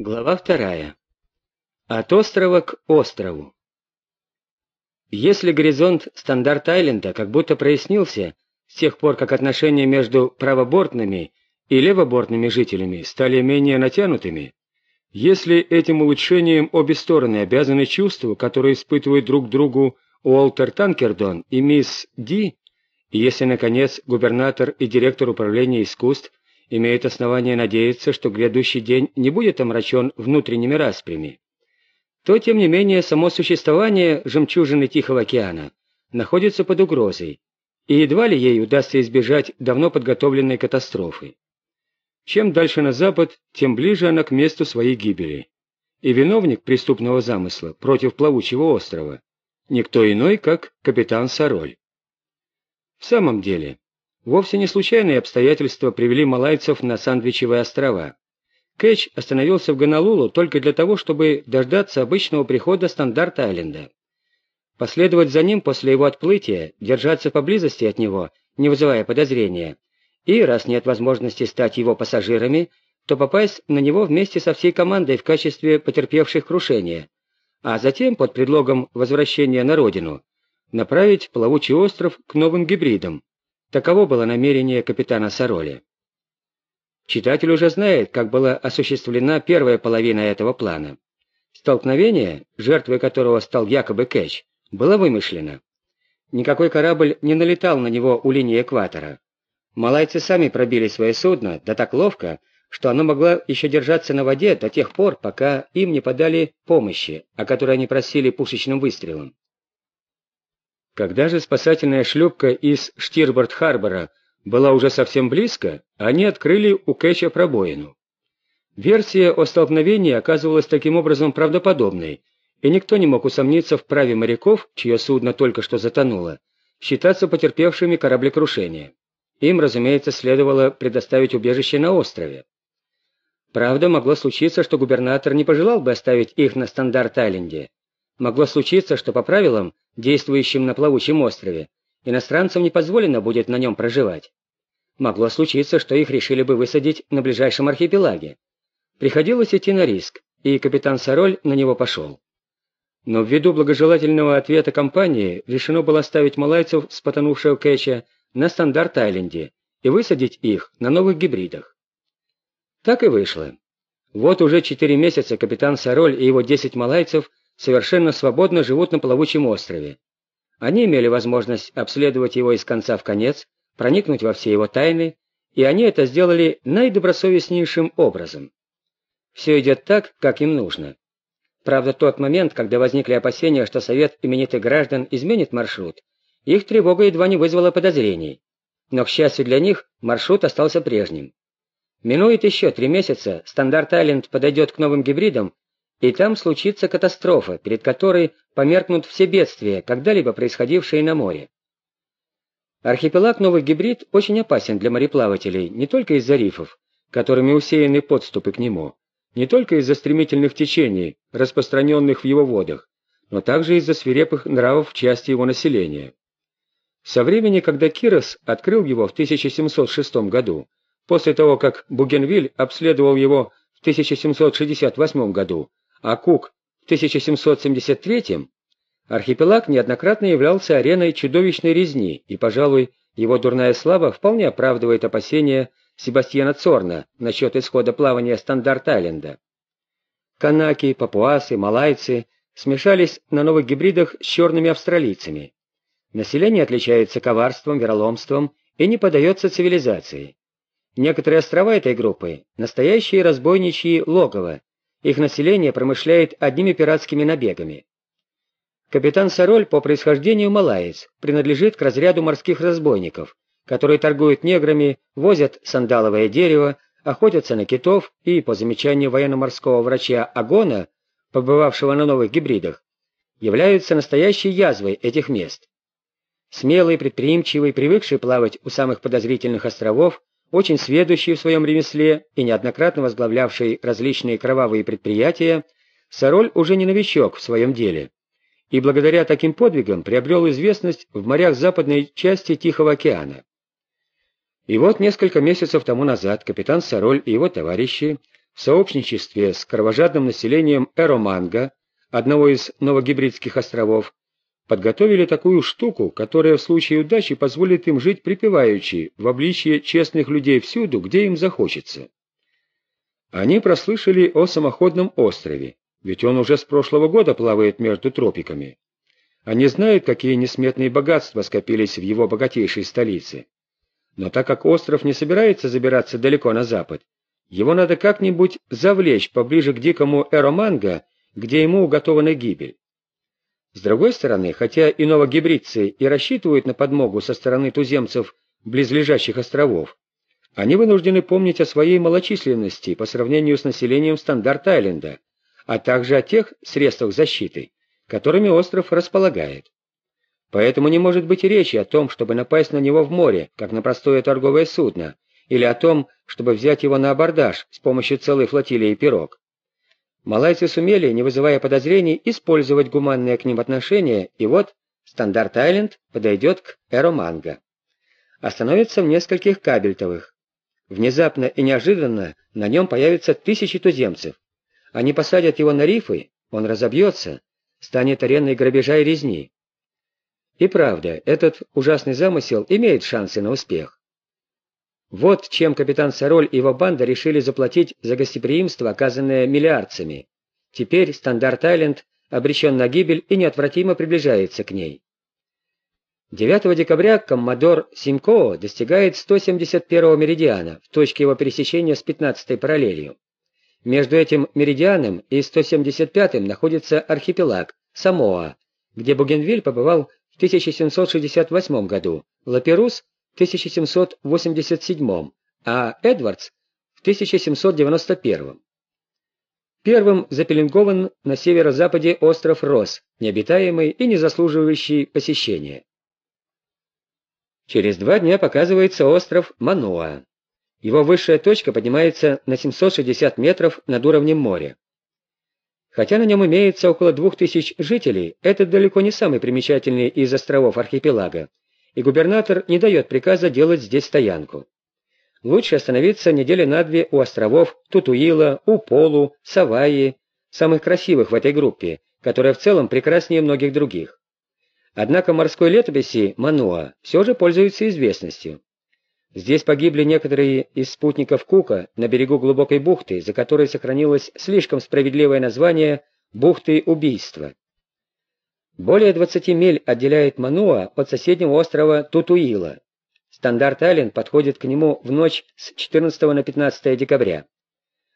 Глава вторая. От острова к острову. Если горизонт Стандарт-Айленда как будто прояснился с тех пор, как отношения между правобортными и левобортными жителями стали менее натянутыми, если этим улучшением обе стороны обязаны чувству, которое испытывают друг другу Уолтер Танкердон и мисс Ди, если, наконец, губернатор и директор управления искусств имеют основания надеяться, что грядущий день не будет омрачен внутренними распрями, то, тем не менее, само существование жемчужины Тихого океана находится под угрозой, и едва ли ей удастся избежать давно подготовленной катастрофы. Чем дальше на запад, тем ближе она к месту своей гибели. И виновник преступного замысла против плавучего острова – никто иной, как капитан Сароль. В самом деле, Вовсе не случайные обстоятельства привели малайцев на Сандвичевые острова. Кэтч остановился в Гонолулу только для того, чтобы дождаться обычного прихода Стандарт-Айленда. Последовать за ним после его отплытия, держаться поблизости от него, не вызывая подозрения, и, раз нет возможности стать его пассажирами, то попасть на него вместе со всей командой в качестве потерпевших крушения, а затем, под предлогом возвращения на родину, направить плавучий остров к новым гибридам, Таково было намерение капитана Сароли. Читатель уже знает, как была осуществлена первая половина этого плана. Столкновение, жертвой которого стал якобы Кэч, было вымышлено. Никакой корабль не налетал на него у линии экватора. Малайцы сами пробили свое судно, да так ловко, что оно могло еще держаться на воде до тех пор, пока им не подали помощи, о которой они просили пушечным выстрелом. Когда же спасательная шлюпка из Штирборд-Харбора была уже совсем близко, они открыли у Кэча пробоину. Версия о столкновении оказывалась таким образом правдоподобной, и никто не мог усомниться в праве моряков, чье судно только что затонуло, считаться потерпевшими кораблекрушение. Им, разумеется, следовало предоставить убежище на острове. Правда, могло случиться, что губернатор не пожелал бы оставить их на Стандарт-Айленде. Могло случиться, что по правилам действующим на плавучем острове, иностранцам не позволено будет на нем проживать. Могло случиться, что их решили бы высадить на ближайшем архипелаге. Приходилось идти на риск, и капитан Сароль на него пошел. Но ввиду благожелательного ответа компании решено было оставить малайцев с потонувшего Кэча на Стандарт-Айленде и высадить их на новых гибридах. Так и вышло. Вот уже четыре месяца капитан Сароль и его десять малайцев совершенно свободно живут на плавучем острове. Они имели возможность обследовать его из конца в конец, проникнуть во все его тайны, и они это сделали наидобросовестнейшим образом. Все идет так, как им нужно. Правда, тот момент, когда возникли опасения, что Совет именитых граждан изменит маршрут, их тревога едва не вызвала подозрений. Но, к счастью для них, маршрут остался прежним. Минует еще три месяца, Стандарт-Айленд подойдет к новым гибридам и там случится катастрофа, перед которой померкнут все бедствия, когда-либо происходившие на море. Архипелаг Новый Гибрид очень опасен для мореплавателей не только из-за рифов, которыми усеяны подступы к нему, не только из-за стремительных течений, распространенных в его водах, но также из-за свирепых нравов части его населения. Со времени, когда Кирос открыл его в 1706 году, после того, как Бугенвиль обследовал его в 1768 году, а Кук в 1773 архипелаг неоднократно являлся ареной чудовищной резни, и, пожалуй, его дурная слава вполне оправдывает опасения Себастьяна Цорна насчет исхода плавания Стандарт-Айленда. Канаки, папуасы, малайцы смешались на новых гибридах с черными австралийцами. Население отличается коварством, вероломством и не поддается цивилизации. Некоторые острова этой группы – настоящие разбойничьи логово, их население промышляет одними пиратскими набегами. Капитан Сароль по происхождению малаец, принадлежит к разряду морских разбойников, которые торгуют неграми, возят сандаловое дерево, охотятся на китов и, по замечанию военно-морского врача Агона, побывавшего на новых гибридах, являются настоящей язвой этих мест. Смелый, предприимчивый, привыкший плавать у самых подозрительных островов, очень сведущий в своем ремесле и неоднократно возглавлявший различные кровавые предприятия, Сароль уже не новичок в своем деле, и благодаря таким подвигам приобрел известность в морях западной части Тихого океана. И вот несколько месяцев тому назад капитан Сароль и его товарищи в сообщничестве с кровожадным населением Эроманга, одного из новогибридских островов, подготовили такую штуку, которая в случае удачи позволит им жить припеваючи, в обличье честных людей всюду, где им захочется. Они прослышали о самоходном острове, ведь он уже с прошлого года плавает между тропиками. Они знают, какие несметные богатства скопились в его богатейшей столице. Но так как остров не собирается забираться далеко на запад, его надо как-нибудь завлечь поближе к дикому Эроманго, где ему уготована гибель. С другой стороны, хотя и новогибридцы и рассчитывают на подмогу со стороны туземцев близлежащих островов, они вынуждены помнить о своей малочисленности по сравнению с населением Стандарт-Айленда, а также о тех средствах защиты, которыми остров располагает. Поэтому не может быть речи о том, чтобы напасть на него в море, как на простое торговое судно, или о том, чтобы взять его на абордаж с помощью целой флотилии пирог. Малайцы сумели, не вызывая подозрений, использовать гуманные к ним отношения, и вот Стандарт-Айленд подойдет к Эроманго. Остановится в нескольких кабельтовых. Внезапно и неожиданно на нем появятся тысячи туземцев. Они посадят его на рифы, он разобьется, станет ареной грабежа и резни. И правда, этот ужасный замысел имеет шансы на успех. Вот чем капитан Сароль и его банда решили заплатить за гостеприимство, оказанное миллиардцами. Теперь Стандарт-Айленд обречен на гибель и неотвратимо приближается к ней. 9 декабря коммодор Симкоо достигает 171-го меридиана в точке его пересечения с 15-й параллелью. Между этим меридианом и 175-м находится архипелаг Самоа, где Бугенвиль побывал в 1768 году, Лаперус 1787, а Эдвардс в 1791. Первым запеленгован на северо-западе остров Рос, необитаемый и не заслуживающий посещения. Через два дня показывается остров Маноа. Его высшая точка поднимается на 760 метров над уровнем моря. Хотя на нем имеется около двух тысяч жителей, это далеко не самый примечательный из островов архипелага, и губернатор не дает приказа делать здесь стоянку. Лучше остановиться недели на две у островов Тутуила, Уполу, Саваи, самых красивых в этой группе, которая в целом прекраснее многих других. Однако морской летописи Мануа все же пользуются известностью. Здесь погибли некоторые из спутников Кука на берегу глубокой бухты, за которой сохранилось слишком справедливое название «бухты убийства». Более 20 миль отделяет Мануа от соседнего острова Тутуила. Стандарт-Айленд подходит к нему в ночь с 14 на 15 декабря.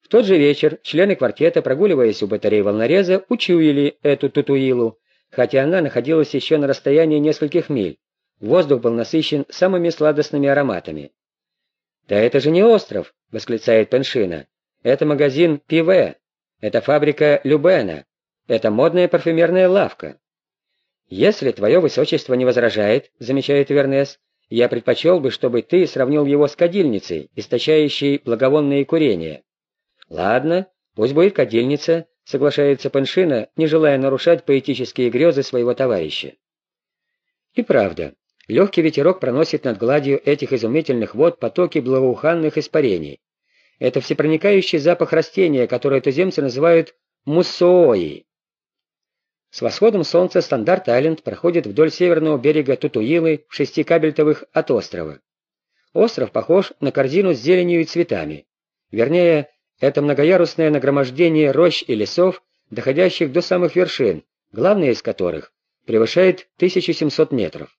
В тот же вечер члены квартета, прогуливаясь у батареи волнореза, учуяли эту Тутуилу, хотя она находилась еще на расстоянии нескольких миль. Воздух был насыщен самыми сладостными ароматами. «Да это же не остров!» — восклицает Пеншина. «Это магазин Пиве. Это фабрика Любена. Это модная парфюмерная лавка». «Если твое высочество не возражает, — замечает Вернес, — я предпочел бы, чтобы ты сравнил его с кадильницей, источающей благовонные курения». «Ладно, пусть будет кадильница», — соглашается Паншина, не желая нарушать поэтические грезы своего товарища. И правда, легкий ветерок проносит над гладью этих изумительных вод потоки благоуханных испарений. Это всепроникающий запах растения, которое туземцы называют муссоои. С восходом солнца Стандарт-Айленд проходит вдоль северного берега Тутуилы в шести кабельтовых от острова. Остров похож на корзину с зеленью и цветами. Вернее, это многоярусное нагромождение рощ и лесов, доходящих до самых вершин, главная из которых превышает 1700 метров.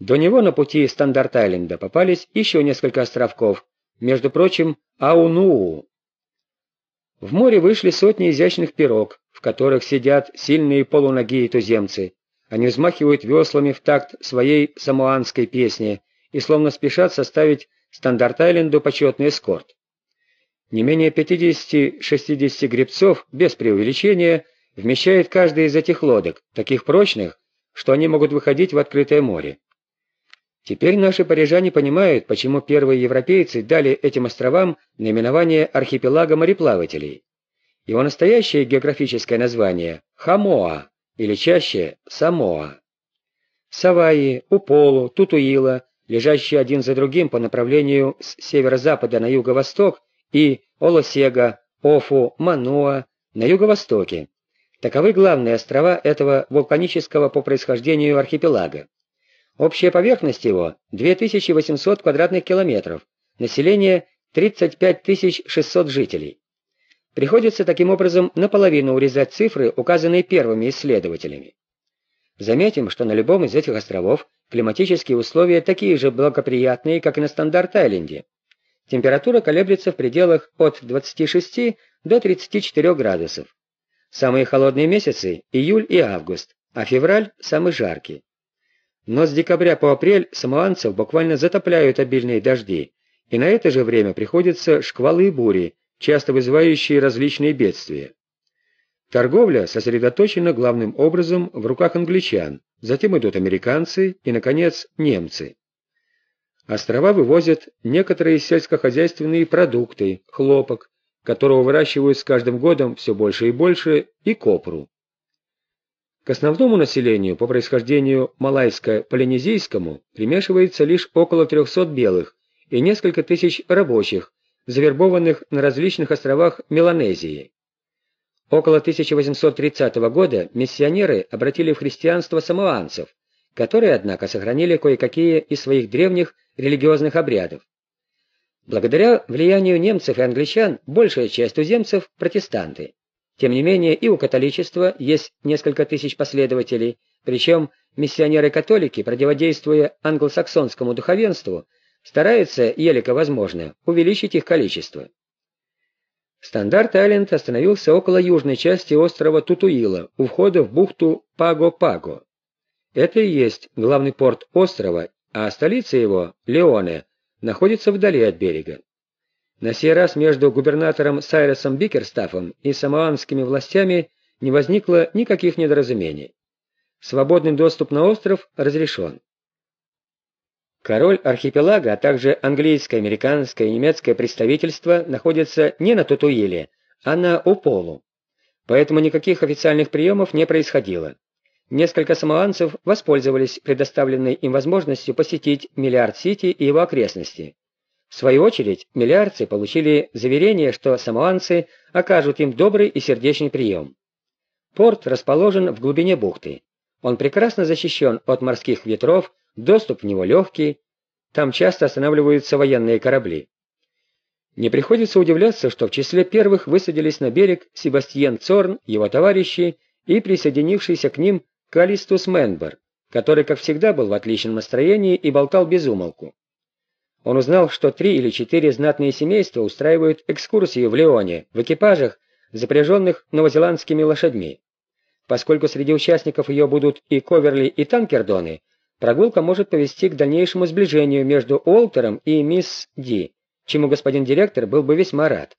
До него на пути Стандарт-Айленда попались еще несколько островков, между прочим, Аунуу. В море вышли сотни изящных пирог, которых сидят сильные полуногие туземцы. Они взмахивают веслами в такт своей самоанской песни и словно спешат составить Стандарт-Айленду почетный эскорт. Не менее 50-60 гребцов, без преувеличения, вмещает каждая из этих лодок, таких прочных, что они могут выходить в открытое море. Теперь наши парижане понимают, почему первые европейцы дали этим островам наименование архипелага мореплавателей. Его настоящее географическое название – Хамоа, или чаще – Самоа. Саваи, Уполу, Тутуила, лежащие один за другим по направлению с северо-запада на юго-восток и Олосега, Офу, Мануа на юго-востоке. Таковы главные острова этого вулканического по происхождению архипелага. Общая поверхность его 2800 квадратных километров, население 35 600 жителей. Приходится таким образом наполовину урезать цифры, указанные первыми исследователями. Заметим, что на любом из этих островов климатические условия такие же благоприятные, как и на Стандарт-Айленде. Температура колеблется в пределах от 26 до 34 градусов. Самые холодные месяцы – июль и август, а февраль – самый жаркий. Но с декабря по апрель самоанцев буквально затопляют обильные дожди, и на это же время приходятся шквалы и бури, часто вызывающие различные бедствия. Торговля сосредоточена главным образом в руках англичан, затем идут американцы и, наконец, немцы. Острова вывозят некоторые сельскохозяйственные продукты, хлопок, которого выращивают с каждым годом все больше и больше, и копру. К основному населению по происхождению малайско-полинезийскому примешивается лишь около 300 белых и несколько тысяч рабочих, завербованных на различных островах Меланезии. Около 1830 года миссионеры обратили в христианство самоанцев, которые, однако, сохранили кое-какие из своих древних религиозных обрядов. Благодаря влиянию немцев и англичан большая часть туземцев – протестанты. Тем не менее, и у католичества есть несколько тысяч последователей, причем миссионеры-католики, противодействуя англосаксонскому духовенству, стараются, елико возможно, увеличить их количество. Стандарт-Айленд остановился около южной части острова Тутуила, у входа в бухту Паго-Паго. Это и есть главный порт острова, а столица его, Леоне, находится вдали от берега. На сей раз между губернатором Сайресом Бикерстафом и самоанскими властями не возникло никаких недоразумений. Свободный доступ на остров разрешен. Король архипелага, а также английское, американское и немецкое представительство находятся не на Тутуиле, а на Уполу. Поэтому никаких официальных приемов не происходило. Несколько самоанцев воспользовались предоставленной им возможностью посетить Миллиард-Сити и его окрестности. В свою очередь, миллиардцы получили заверение, что самоанцы окажут им добрый и сердечный прием. Порт расположен в глубине бухты. Он прекрасно защищен от морских ветров, доступ в него легкий, там часто останавливаются военные корабли. Не приходится удивляться, что в числе первых высадились на берег Себастьян Цорн, его товарищи и присоединившийся к ним Калистус Менбер, который, как всегда, был в отличном настроении и болтал без умолку. Он узнал, что три или четыре знатные семейства устраивают экскурсию в Леоне в экипажах, запряженных новозеландскими лошадьми. Поскольку среди участников ее будут и Коверли, и Танкердоны, прогулка может повести к дальнейшему сближению между Уолтером и мисс Ди, чему господин директор был бы весьма рад.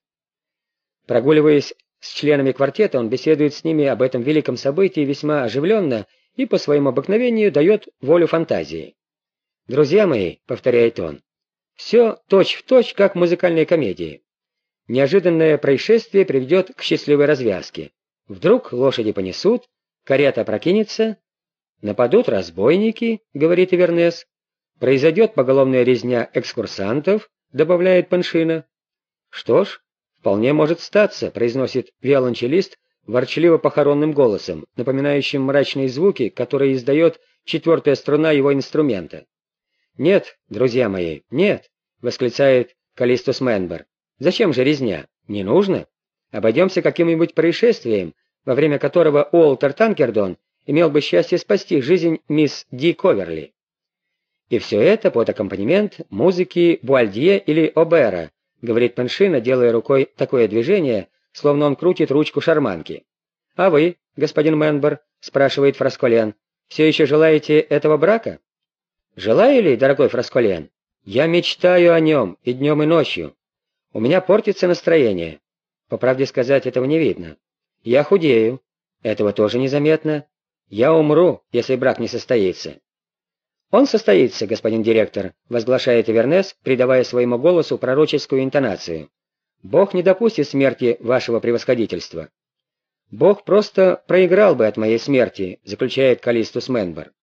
Прогуливаясь с членами квартета, он беседует с ними об этом великом событии весьма оживленно и по своему обыкновению дает волю фантазии. «Друзья мои», — повторяет он, все точь-в-точь, как в музыкальной комедии. Неожиданное происшествие приведет к счастливой развязке. Вдруг лошади понесут, карета прокинется, нападут разбойники, говорит Ивернес, произойдет поголовная резня экскурсантов, добавляет Паншина. Что ж, вполне может статься, произносит виолончелист ворчливо-похоронным голосом, напоминающим мрачные звуки, которые издает четвертая струна его инструмента. «Нет, друзья мои, нет!» — восклицает Калистус Менбер. «Зачем же резня? Не нужно. Обойдемся каким-нибудь происшествием, во время которого Уолтер Танкердон имел бы счастье спасти жизнь мисс Ди Коверли. И все это под аккомпанемент музыки Буальдье или Обера, говорит Пеншина, делая рукой такое движение, словно он крутит ручку шарманки. «А вы, господин Менбер?» — спрашивает Фрасколен. «Все еще желаете этого брака?» Желаю ли, дорогой Фрасколен? Я мечтаю о нем и днем, и ночью. У меня портится настроение. По правде сказать, этого не видно. Я худею. Этого тоже незаметно. Я умру, если брак не состоится. Он состоится, господин директор, возглашает Эвернес, придавая своему голосу пророческую интонацию. Бог не допустит смерти вашего превосходительства. Бог просто проиграл бы от моей смерти, заключает Калистус Менбер.